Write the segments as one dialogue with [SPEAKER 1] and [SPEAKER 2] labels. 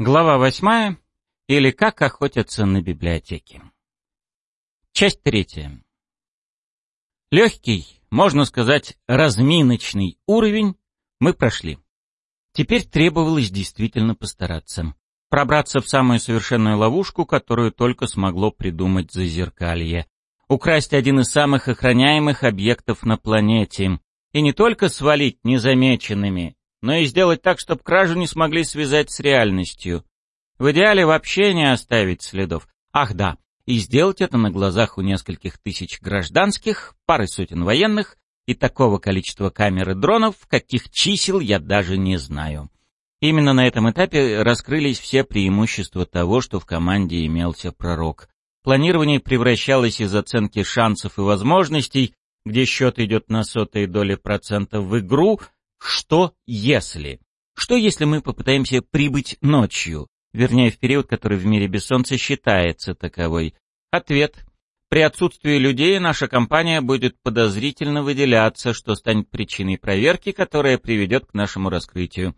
[SPEAKER 1] Глава восьмая. Или как охотятся на библиотеке. Часть третья. Легкий, можно сказать, разминочный уровень мы прошли. Теперь требовалось действительно постараться. Пробраться в самую совершенную ловушку, которую только смогло придумать Зазеркалье. Украсть один из самых охраняемых объектов на планете. И не только свалить незамеченными, но и сделать так, чтобы кражу не смогли связать с реальностью. В идеале вообще не оставить следов. Ах да, и сделать это на глазах у нескольких тысяч гражданских, пары сотен военных и такого количества камер и дронов, каких чисел я даже не знаю. Именно на этом этапе раскрылись все преимущества того, что в команде имелся пророк. Планирование превращалось из оценки шансов и возможностей, где счет идет на сотые доли процентов в игру, что если? Что если мы попытаемся прибыть ночью, вернее в период, который в мире без солнца считается таковой? Ответ. При отсутствии людей наша компания будет подозрительно выделяться, что станет причиной проверки, которая приведет к нашему раскрытию.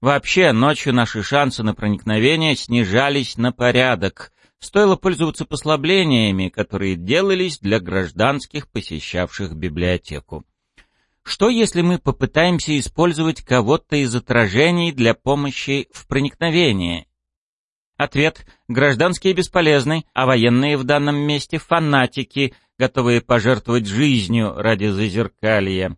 [SPEAKER 1] Вообще, ночью наши шансы на проникновение снижались на порядок. Стоило пользоваться послаблениями, которые делались для гражданских, посещавших библиотеку. Что если мы попытаемся использовать кого-то из отражений для помощи в проникновении? Ответ – гражданские бесполезны, а военные в данном месте – фанатики, готовые пожертвовать жизнью ради зазеркалья.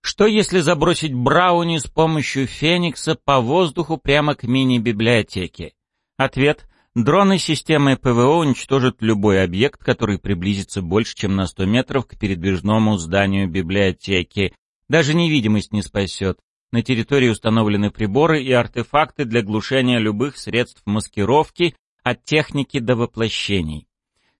[SPEAKER 1] Что если забросить Брауни с помощью Феникса по воздуху прямо к мини-библиотеке? Ответ Дроны системы ПВО уничтожат любой объект, который приблизится больше, чем на 100 метров к передвижному зданию библиотеки. Даже невидимость не спасет. На территории установлены приборы и артефакты для глушения любых средств маскировки, от техники до воплощений.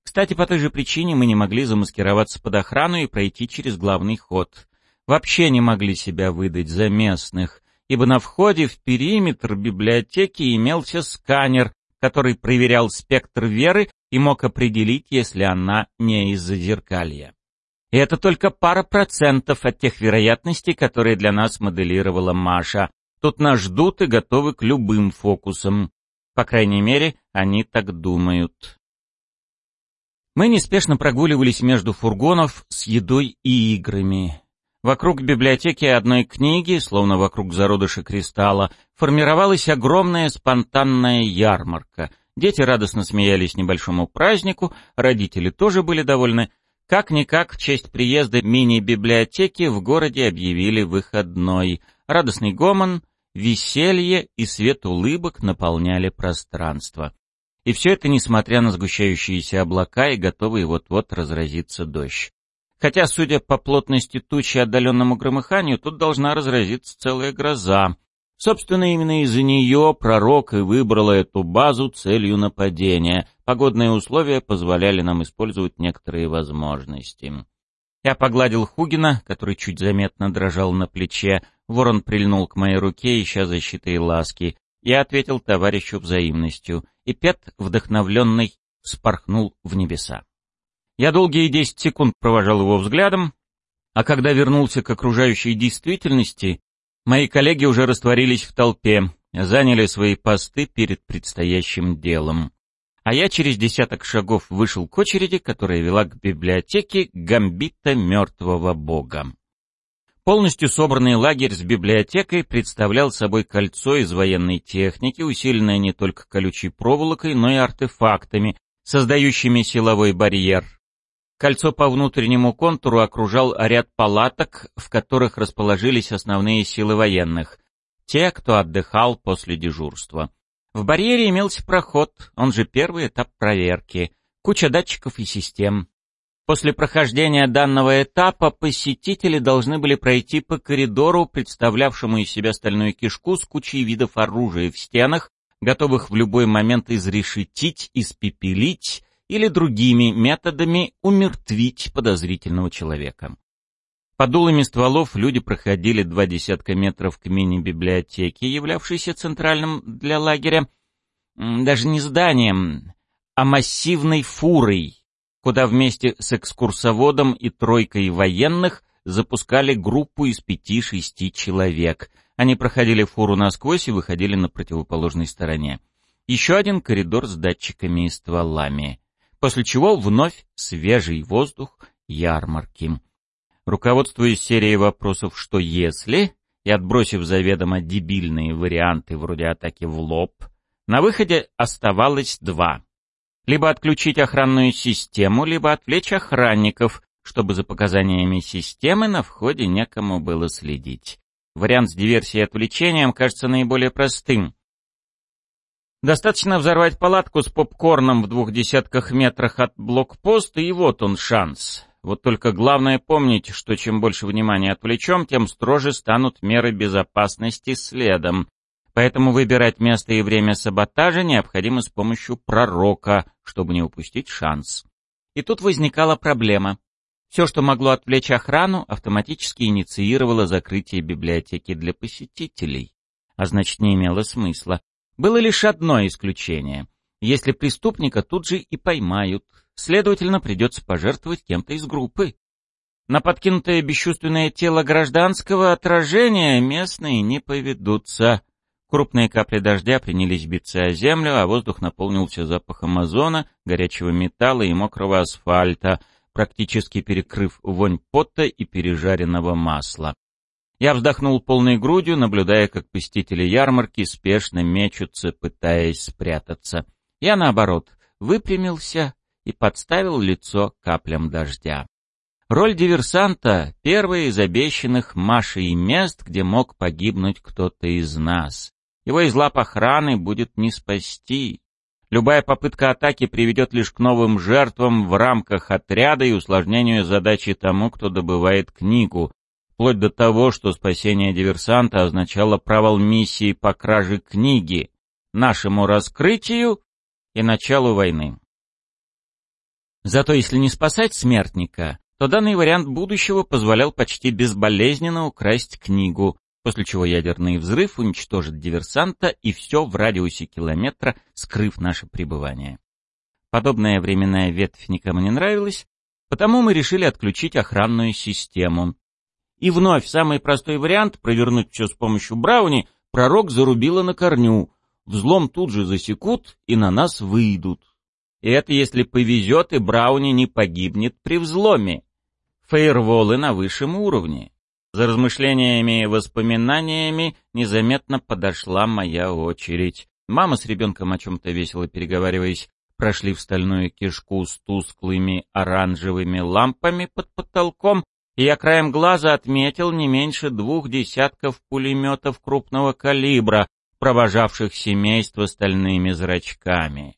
[SPEAKER 1] Кстати, по той же причине мы не могли замаскироваться под охрану и пройти через главный ход. Вообще не могли себя выдать за местных, ибо на входе в периметр библиотеки имелся сканер, который проверял спектр веры и мог определить, если она не из-за зеркалья. И это только пара процентов от тех вероятностей, которые для нас моделировала Маша. Тут нас ждут и готовы к любым фокусам. По крайней мере, они так думают. Мы неспешно прогуливались между фургонов с едой и играми. Вокруг библиотеки одной книги, словно вокруг зародыша кристалла, формировалась огромная спонтанная ярмарка. Дети радостно смеялись небольшому празднику, родители тоже были довольны. Как-никак в честь приезда мини-библиотеки в городе объявили выходной. Радостный гомон, веселье и свет улыбок наполняли пространство. И все это несмотря на сгущающиеся облака и готовый вот-вот разразиться дождь. Хотя, судя по плотности тучи и отдаленному громыханию, тут должна разразиться целая гроза. Собственно, именно из-за нее пророк и выбрала эту базу целью нападения. Погодные условия позволяли нам использовать некоторые возможности. Я погладил Хугина, который чуть заметно дрожал на плече. Ворон прильнул к моей руке, ища защиты и ласки. Я ответил товарищу взаимностью, и Пет, вдохновленный, спорхнул в небеса. Я долгие десять секунд провожал его взглядом, а когда вернулся к окружающей действительности, мои коллеги уже растворились в толпе, заняли свои посты перед предстоящим делом. А я через десяток шагов вышел к очереди, которая вела к библиотеке Гамбита Мертвого Бога. Полностью собранный лагерь с библиотекой представлял собой кольцо из военной техники, усиленное не только колючей проволокой, но и артефактами, создающими силовой барьер. Кольцо по внутреннему контуру окружал ряд палаток, в которых расположились основные силы военных, те, кто отдыхал после дежурства. В барьере имелся проход, он же первый этап проверки, куча датчиков и систем. После прохождения данного этапа посетители должны были пройти по коридору, представлявшему из себя стальную кишку с кучей видов оружия в стенах, готовых в любой момент изрешетить, испепелить или другими методами умертвить подозрительного человека. Под дулами стволов люди проходили два десятка метров к мини-библиотеке, являвшейся центральным для лагеря, даже не зданием, а массивной фурой, куда вместе с экскурсоводом и тройкой военных запускали группу из пяти-шести человек. Они проходили фуру насквозь и выходили на противоположной стороне. еще один коридор с датчиками и стволами. После чего вновь свежий воздух ярмарки. Руководствуясь серией вопросов «что если?» и отбросив заведомо дебильные варианты вроде атаки в лоб, на выходе оставалось два. Либо отключить охранную систему, либо отвлечь охранников, чтобы за показаниями системы на входе некому было следить. Вариант с диверсией и отвлечением кажется наиболее простым. Достаточно взорвать палатку с попкорном в двух десятках метрах от блокпоста, и вот он шанс. Вот только главное помнить, что чем больше внимания отвлечем, тем строже станут меры безопасности следом. Поэтому выбирать место и время саботажа необходимо с помощью пророка, чтобы не упустить шанс. И тут возникала проблема. Все, что могло отвлечь охрану, автоматически инициировало закрытие библиотеки для посетителей. А значит, не имело смысла. Было лишь одно исключение. Если преступника тут же и поймают, следовательно, придется пожертвовать кем-то из группы. На подкинутое бесчувственное тело гражданского отражения местные не поведутся. Крупные капли дождя принялись биться о землю, а воздух наполнился запахом озона, горячего металла и мокрого асфальта — практически перекрыв вонь пота и пережаренного масла. Я вздохнул полной грудью, наблюдая, как посетители ярмарки спешно мечутся, пытаясь спрятаться. Я, наоборот, выпрямился и подставил лицо каплям дождя. Роль диверсанта — первая из обещанных Машей мест, где мог погибнуть кто-то из нас. Его из лап охраны будет не спасти. Любая попытка атаки приведет лишь к новым жертвам в рамках отряда и усложнению задачи тому, кто добывает книгу, вплоть до того, что спасение диверсанта означало провал миссии по краже книги, нашему раскрытию и началу войны. Зато если не спасать смертника, то данный вариант будущего позволял почти безболезненно украсть книгу, после чего ядерный взрыв уничтожит диверсанта и все в радиусе километра, скрыв наше пребывание. Подобная временная ветвь никому не нравилась, потому мы решили отключить охранную систему. И вновь самый простой вариант — провернуть все с помощью Брауни — пророк зарубила на корню. Взлом тут же засекут и на нас выйдут. И это если повезет и Брауни не погибнет при взломе. Фейерволы на высшем уровне. За размышлениями и воспоминаниями незаметно подошла моя очередь. Мама с ребенком о чем-то весело переговариваясь, прошли в стальную кишку с тусклыми оранжевыми лампами под потолком, и я краем глаза отметил не меньше двух десятков пулеметов крупного калибра, провожавших семейство стальными зрачками.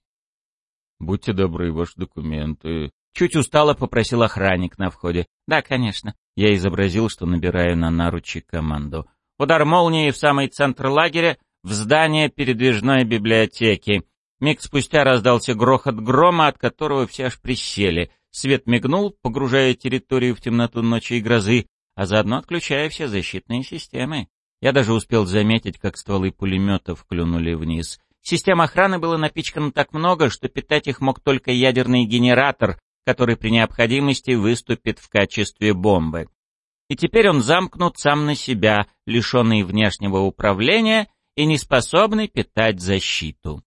[SPEAKER 1] «Будьте добры, ваши документы». Чуть устало попросил охранник на входе. «Да, конечно». Я изобразил, что набираю на наручи команду. Удар молнии в самый центр лагеря, в здание передвижной библиотеки. Миг спустя раздался грохот грома, от которого все аж присели. Свет мигнул, погружая территорию в темноту ночи и грозы, а заодно отключая все защитные системы. Я даже успел заметить, как стволы пулеметов клюнули вниз. Систем охраны было напичкано так много, что питать их мог только ядерный генератор, который при необходимости выступит в качестве бомбы. И теперь он замкнут сам на себя, лишенный внешнего управления и неспособный питать защиту.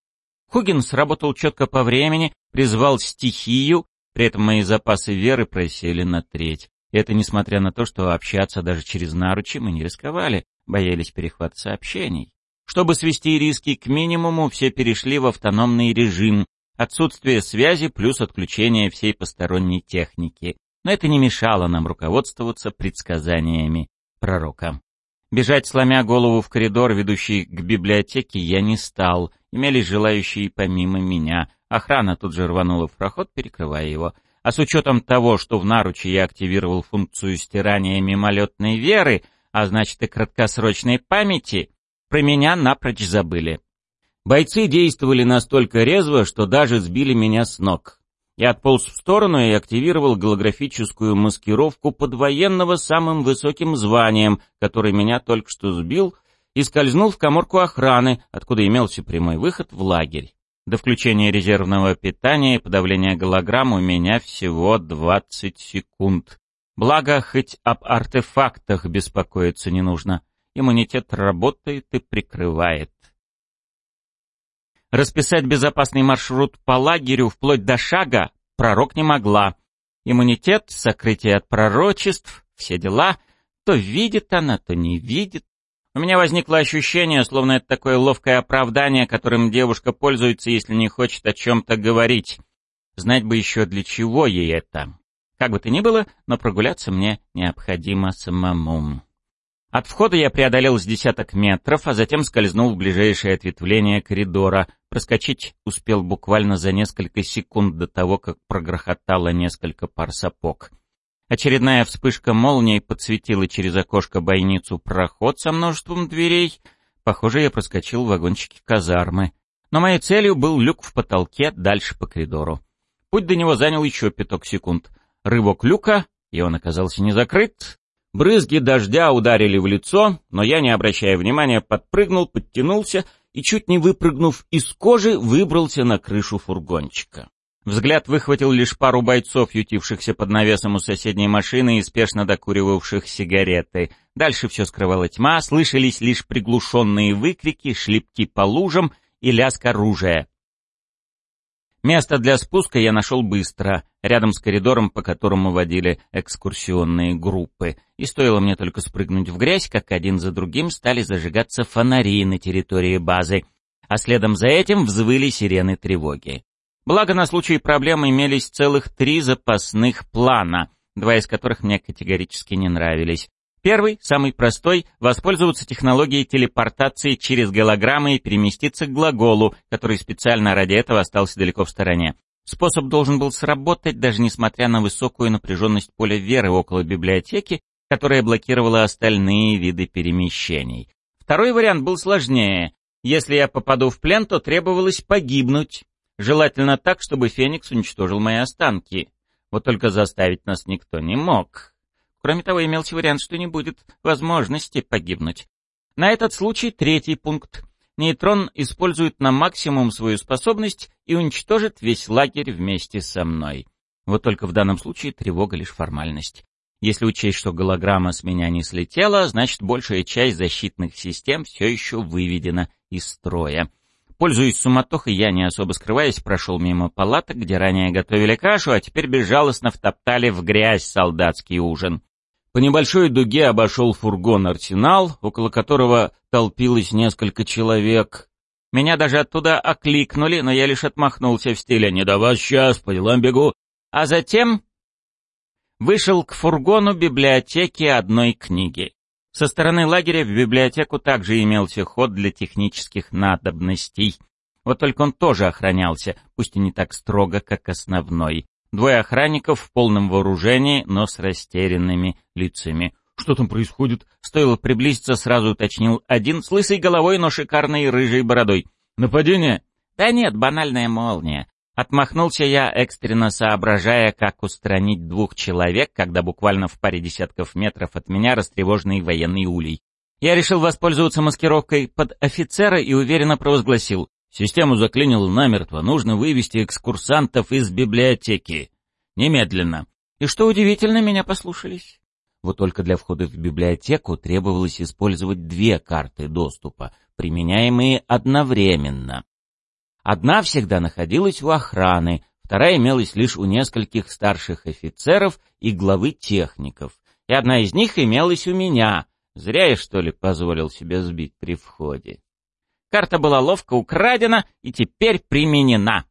[SPEAKER 1] Хугин сработал четко по времени, призвал стихию, при этом мои запасы веры просели на треть. Это несмотря на то, что общаться даже через наручи мы не рисковали, боялись перехвата сообщений. Чтобы свести риски к минимуму, все перешли в автономный режим, Отсутствие связи плюс отключение всей посторонней техники. Но это не мешало нам руководствоваться предсказаниями пророка. Бежать, сломя голову в коридор, ведущий к библиотеке, я не стал. Имелись желающие помимо меня. Охрана тут же рванула в проход, перекрывая его. А с учетом того, что в наруче я активировал функцию стирания мимолетной веры, а значит и краткосрочной памяти, про меня напрочь забыли. Бойцы действовали настолько резво, что даже сбили меня с ног. Я отполз в сторону и активировал голографическую маскировку подвоенного самым высоким званием, который меня только что сбил, и скользнул в коморку охраны, откуда имелся прямой выход в лагерь. До включения резервного питания и подавления голограмм у меня всего 20 секунд. Благо, хоть об артефактах беспокоиться не нужно. Иммунитет работает и прикрывает. Расписать безопасный маршрут по лагерю вплоть до шага пророк не могла. Иммунитет, сокрытие от пророчеств, все дела. То видит она, то не видит. У меня возникло ощущение, словно это такое ловкое оправдание, которым девушка пользуется, если не хочет о чем-то говорить. Знать бы еще для чего ей это. Как бы то ни было, но прогуляться мне необходимо самому. От входа я преодолел с десяток метров, а затем скользнул в ближайшее ответвление коридора. Проскочить успел буквально за несколько секунд до того, как прогрохотало несколько пар сапог. Очередная вспышка молнии подсветила через окошко бойницу проход со множеством дверей. Похоже, я проскочил в вагончике казармы. Но моей целью был люк в потолке дальше по коридору. Путь до него занял еще пяток секунд. Рывок люка, и он оказался не закрыт. Брызги дождя ударили в лицо, но я, не обращая внимания, подпрыгнул, подтянулся и, чуть не выпрыгнув из кожи, выбрался на крышу фургончика. Взгляд выхватил лишь пару бойцов, ютившихся под навесом у соседней машины и спешно докуривавших сигареты. Дальше все скрывала тьма, слышались лишь приглушенные выкрики, шлепки по лужам и лязг оружия. Место для спуска я нашел быстро, рядом с коридором, по которому водили экскурсионные группы. И стоило мне только спрыгнуть в грязь, как один за другим стали зажигаться фонари на территории базы, а следом за этим взвыли сирены тревоги. Благо, на случай проблем имелись целых три запасных плана, два из которых мне категорически не нравились. Первый, самый простой, воспользоваться технологией телепортации через голограммы и переместиться к глаголу, который специально ради этого остался далеко в стороне. Способ должен был сработать, даже несмотря на высокую напряженность поля веры около библиотеки, которая блокировала остальные виды перемещений. Второй вариант был сложнее. Если я попаду в плен, то требовалось погибнуть. Желательно так, чтобы Феникс уничтожил мои останки. Вот только заставить нас никто не мог. Кроме того, имелся вариант, что не будет возможности погибнуть. На этот случай третий пункт. Нейтрон использует на максимум свою способность и уничтожит весь лагерь вместе со мной. Вот только в данном случае тревога лишь формальность. Если учесть, что голограмма с меня не слетела, значит большая часть защитных систем все еще выведена из строя. Пользуясь суматохой, я, не особо скрываясь, прошел мимо палаток, где ранее готовили кашу, а теперь безжалостно втоптали в грязь солдатский ужин. По небольшой дуге обошел фургон «Арсенал», около которого толпилось несколько человек. Меня даже оттуда окликнули, но я лишь отмахнулся в стиле «Не до вас сейчас, по делам бегу». А затем вышел к фургону библиотеки одной книги. Со стороны лагеря в библиотеку также имелся ход для технических надобностей. Вот только он тоже охранялся, пусть и не так строго, как основной. Двое охранников в полном вооружении, но с растерянными лицами. «Что там происходит?» Стоило приблизиться, сразу уточнил один с лысой головой, но шикарной рыжей бородой. «Нападение?» «Да нет, банальная молния». Отмахнулся я, экстренно соображая, как устранить двух человек, когда буквально в паре десятков метров от меня растревоженный военный улей. Я решил воспользоваться маскировкой под офицера и уверенно провозгласил. Систему заклинило намертво, нужно вывести экскурсантов из библиотеки. Немедленно. И что удивительно, меня послушались. Вот только для входа в библиотеку требовалось использовать две карты доступа, применяемые одновременно. Одна всегда находилась у охраны, вторая имелась лишь у нескольких старших офицеров и главы техников. И одна из них имелась у меня. Зря я, что ли, позволил себе сбить при входе. Карта была ловко украдена и теперь применена.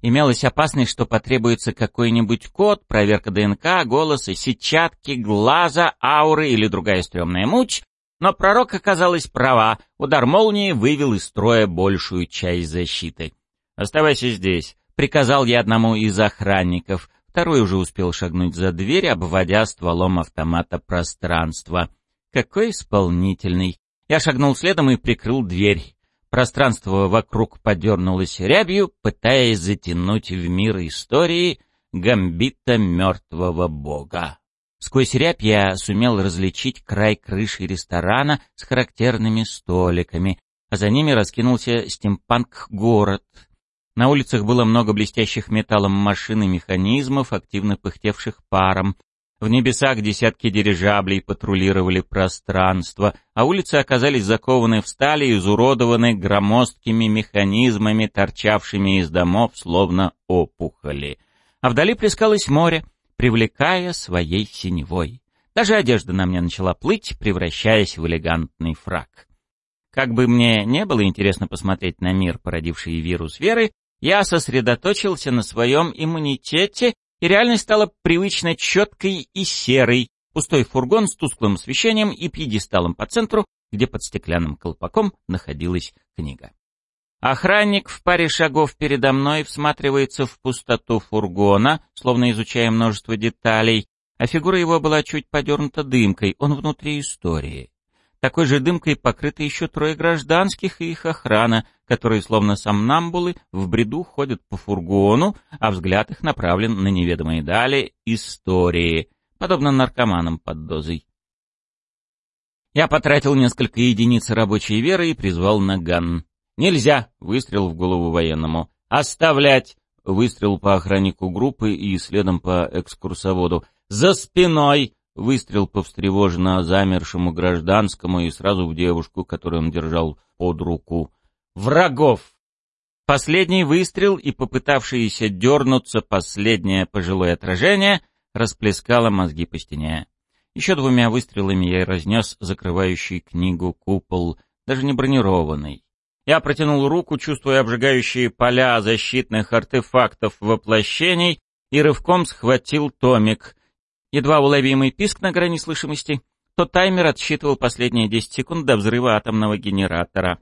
[SPEAKER 1] Имелась опасность, что потребуется какой-нибудь код, проверка ДНК, голоса, сетчатки, глаза, ауры или другая стрёмная муть, но пророк оказалась права, удар молнии вывел из строя большую часть защиты. «Оставайся здесь», — приказал я одному из охранников. Второй уже успел шагнуть за дверь, обводя стволом автомата пространство. Какой исполнительный! Я шагнул следом и прикрыл дверь. Пространство вокруг подернулось рябью, пытаясь затянуть в мир истории гамбита мертвого бога. Сквозь рябь я сумел различить край крыши ресторана с характерными столиками, а за ними раскинулся стимпанк-город. На улицах было много блестящих металлом машин и механизмов, активно пыхтевших паром. В небесах десятки дирижаблей патрулировали пространство, а улицы оказались закованы в стали и изуродованы громоздкими механизмами, торчавшими из домов, словно опухоли. А вдали плескалось море, привлекая своей синевой. Даже одежда на мне начала плыть, превращаясь в элегантный фраг. Как бы мне не было интересно посмотреть на мир, породивший вирус веры, я сосредоточился на своем иммунитете, и реальность стала привычно четкой и серой. Пустой фургон с тусклым освещением и пьедесталом по центру, где под стеклянным колпаком находилась книга. Охранник в паре шагов передо мной всматривается в пустоту фургона, словно изучая множество деталей, а фигура его была чуть подернута дымкой, он внутри истории. Такой же дымкой покрыты еще трое гражданских и их охрана, которые, словно сомнамбулы, в бреду ходят по фургону, а взгляд их направлен на неведомые дали истории, подобно наркоманам под дозой. Я потратил несколько единиц рабочей веры и призвал наган. «Нельзя!» — выстрел в голову военному. «Оставлять!» — выстрел по охраннику группы и следом по экскурсоводу. «За спиной!» Выстрел по встревоженно замершему гражданскому и сразу в девушку, которую он держал под руку. «Врагов!» Последний выстрел и попытавшееся дернуться последнее пожилое отражение расплескало мозги по стене. Еще двумя выстрелами я разнес закрывающий книгу купол, даже не бронированный. Я протянул руку, чувствуя обжигающие поля защитных артефактов воплощений, и рывком схватил томик, едва уловимый писк на грани слышимости, то таймер отсчитывал последние 10 секунд до взрыва атомного генератора.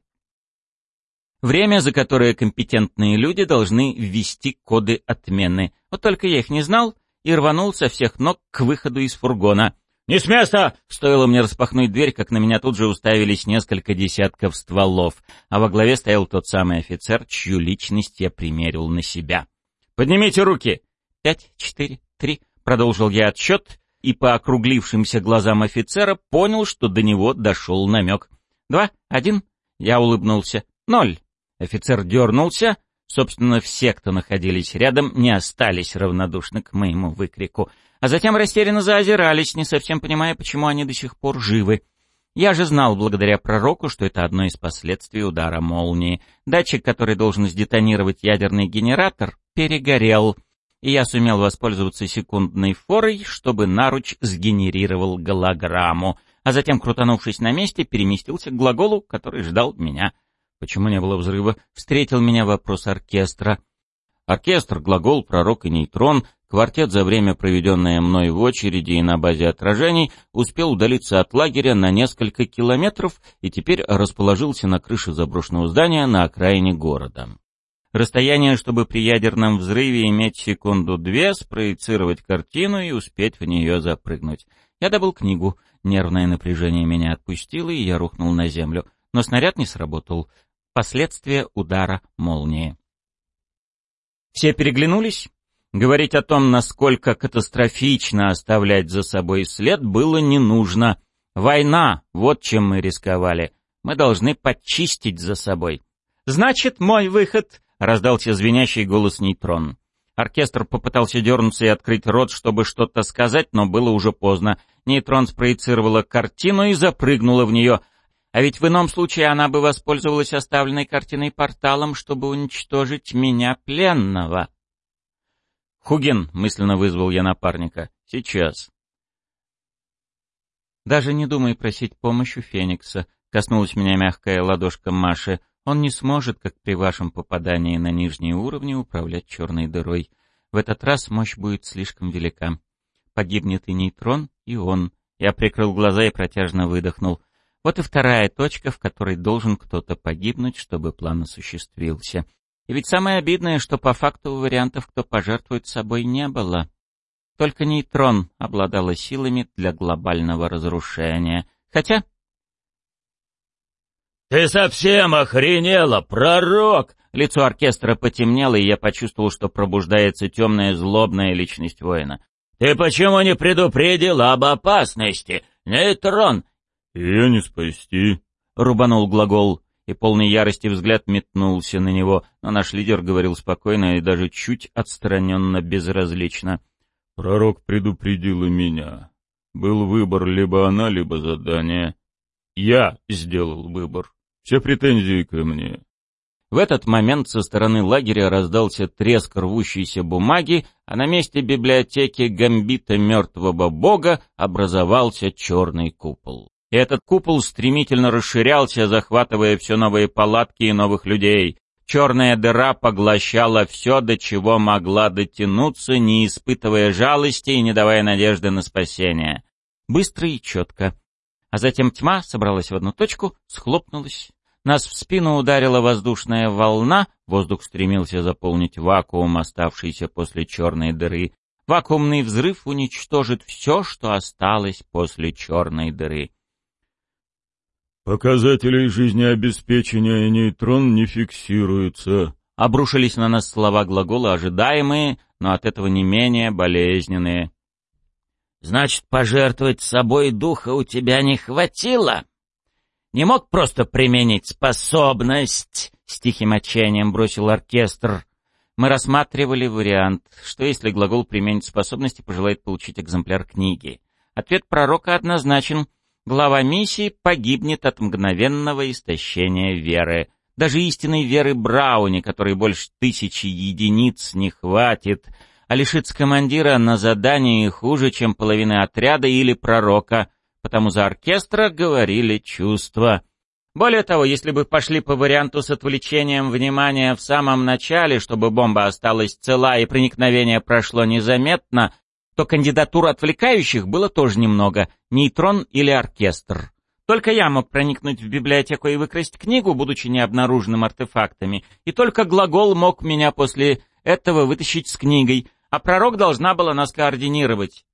[SPEAKER 1] Время, за которое компетентные люди должны ввести коды отмены. Вот только я их не знал и рванул со всех ног к выходу из фургона. «Не с места!» Стоило мне распахнуть дверь, как на меня тут же уставились несколько десятков стволов, а во главе стоял тот самый офицер, чью личность я примерил на себя. «Поднимите руки!» «Пять, четыре, три...» Продолжил я отсчет и по округлившимся глазам офицера понял, что до него дошел намек. «Два, один...» Я улыбнулся. «Ноль...» Офицер дернулся. Собственно, все, кто находились рядом, не остались равнодушны к моему выкрику. А затем растерянно заозирались, не совсем понимая, почему они до сих пор живы. Я же знал, благодаря пророку, что это одно из последствий удара молнии. Датчик, который должен сдетонировать ядерный генератор, перегорел — и я сумел воспользоваться секундной форой, чтобы наруч сгенерировал голограмму, а затем, крутанувшись на месте, переместился к глаголу, который ждал меня. Почему не было взрыва? Встретил меня вопрос оркестра. Оркестр, глагол, пророк и нейтрон, квартет за время, проведенное мной в очереди и на базе отражений, успел удалиться от лагеря на несколько километров и теперь расположился на крыше заброшенного здания на окраине города. Расстояние, чтобы при ядерном взрыве иметь секунду-две, спроецировать картину и успеть в нее запрыгнуть. Я добыл книгу. Нервное напряжение меня отпустило, и я рухнул на землю. Но снаряд не сработал. Последствия удара молнии. Все переглянулись. Говорить о том, насколько катастрофично оставлять за собой след, было не нужно. Война — вот чем мы рисковали. Мы должны подчистить за собой. «Значит, мой выход раздался звенящий голос нейтрон. Оркестр попытался дернуться и открыть рот, чтобы что-то сказать, но было уже поздно. Нейтрон спроецировала картину и запрыгнула в нее. А ведь в ином случае она бы воспользовалась оставленной картиной порталом, чтобы уничтожить меня пленного. «Хуген», — мысленно вызвал я напарника, — «сейчас». «Даже не думай просить помощи Феникса», — коснулась меня мягкая ладошка Маши. Он не сможет, как при вашем попадании на нижние уровни, управлять черной дырой. В этот раз мощь будет слишком велика. Погибнет и нейтрон, и он. Я прикрыл глаза и протяжно выдохнул. Вот и вторая точка, в которой должен кто-то погибнуть, чтобы план осуществился. И ведь самое обидное, что по факту вариантов, кто пожертвует собой, не было. Только нейтрон обладала силами для глобального разрушения. Хотя
[SPEAKER 2] «Ты совсем охренела, пророк!»
[SPEAKER 1] Лицо оркестра потемнело, и я почувствовал, что пробуждается темная злобная личность воина.
[SPEAKER 2] «Ты почему не предупредил об опасности, нейтрон?»
[SPEAKER 3] «Ее не спасти», —
[SPEAKER 1] рубанул глагол, и полный ярости взгляд метнулся на него, но наш лидер говорил спокойно и даже чуть отстраненно безразлично.
[SPEAKER 3] Пророк предупредил и меня. Был выбор либо она, либо задание. Я сделал выбор. Все претензии ко мне.
[SPEAKER 1] В этот момент со стороны лагеря раздался треск рвущейся бумаги, а на месте библиотеки гамбита мертвого бога образовался черный купол. И этот купол стремительно расширялся, захватывая все новые палатки и новых людей. Черная дыра поглощала все, до чего могла дотянуться, не испытывая жалости и не давая надежды на спасение. Быстро и четко. А затем тьма собралась в одну точку, схлопнулась нас в спину ударила воздушная волна, воздух стремился заполнить вакуум, оставшийся после черной дыры. Вакуумный взрыв уничтожит все, что осталось после черной дыры.
[SPEAKER 3] «Показателей жизнеобеспечения нейтрон не фиксируются», —
[SPEAKER 1] обрушились на нас слова глагола, ожидаемые, но от этого не менее болезненные.
[SPEAKER 2] «Значит, пожертвовать собой духа у тебя не хватило?» не мог просто применить способность?» — с тихим отчаянием бросил оркестр.
[SPEAKER 1] Мы рассматривали вариант, что если глагол «применить способности» пожелает получить экземпляр книги. Ответ пророка однозначен. Глава миссии погибнет от мгновенного истощения веры. Даже истинной веры Брауни, которой больше тысячи единиц не хватит, а лишится командира на задании хуже, чем половины отряда или пророка — потому за оркестра говорили чувства. Более того, если бы пошли по варианту с отвлечением внимания в самом начале, чтобы бомба осталась цела и проникновение прошло незаметно, то кандидатур отвлекающих было тоже немного — нейтрон или оркестр. Только я мог проникнуть в библиотеку и выкрасть книгу, будучи необнаруженным артефактами, и только глагол мог меня после этого вытащить с книгой, а пророк должна была нас координировать.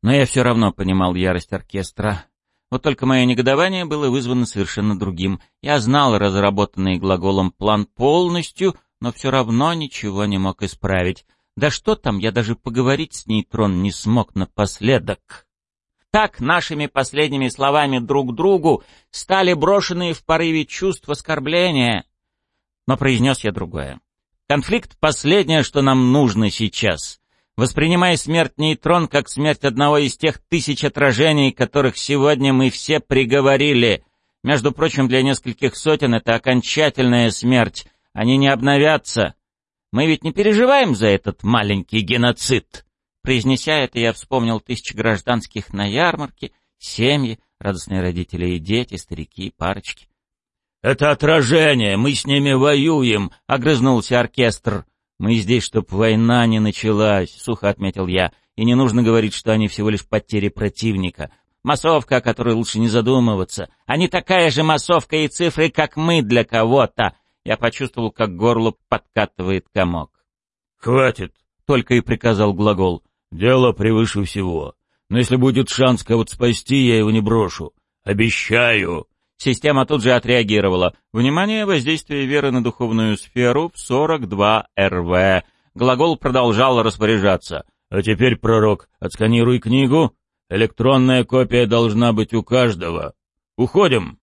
[SPEAKER 1] Но я все равно понимал ярость оркестра. Вот только мое негодование было вызвано совершенно другим. Я знал разработанный глаголом план полностью, но все равно ничего не мог исправить. Да что там, я даже поговорить с нейтрон не смог напоследок. Так нашими последними словами друг другу стали брошенные в порыве чувств оскорбления. Но произнес я другое. Конфликт — последнее, что нам нужно сейчас воспринимая смерть нейтрон как смерть одного из тех тысяч отражений, которых сегодня мы все приговорили. Между прочим, для нескольких сотен это окончательная смерть. Они не обновятся. Мы ведь не переживаем за этот маленький геноцид. Произнеся это, я вспомнил тысячи гражданских на ярмарке, семьи, радостные родители и дети, старики и парочки.
[SPEAKER 2] «Это отражение, мы с ними воюем», — огрызнулся оркестр.
[SPEAKER 1] «Мы здесь, чтоб война не началась», — сухо отметил я. «И не нужно говорить, что они всего лишь потери противника. Массовка, о которой лучше не задумываться. Они такая же массовка и цифры, как мы для кого-то». Я почувствовал, как горло подкатывает комок.
[SPEAKER 2] «Хватит», —
[SPEAKER 1] только и приказал глагол.
[SPEAKER 2] «Дело превыше всего. Но если будет шанс кого-то спасти, я его не брошу. Обещаю».
[SPEAKER 1] Система тут же отреагировала. Внимание, воздействие веры на духовную сферу в 42 РВ. Глагол продолжал распоряжаться.
[SPEAKER 2] А теперь, пророк, отсканируй книгу. Электронная копия должна быть у каждого. Уходим.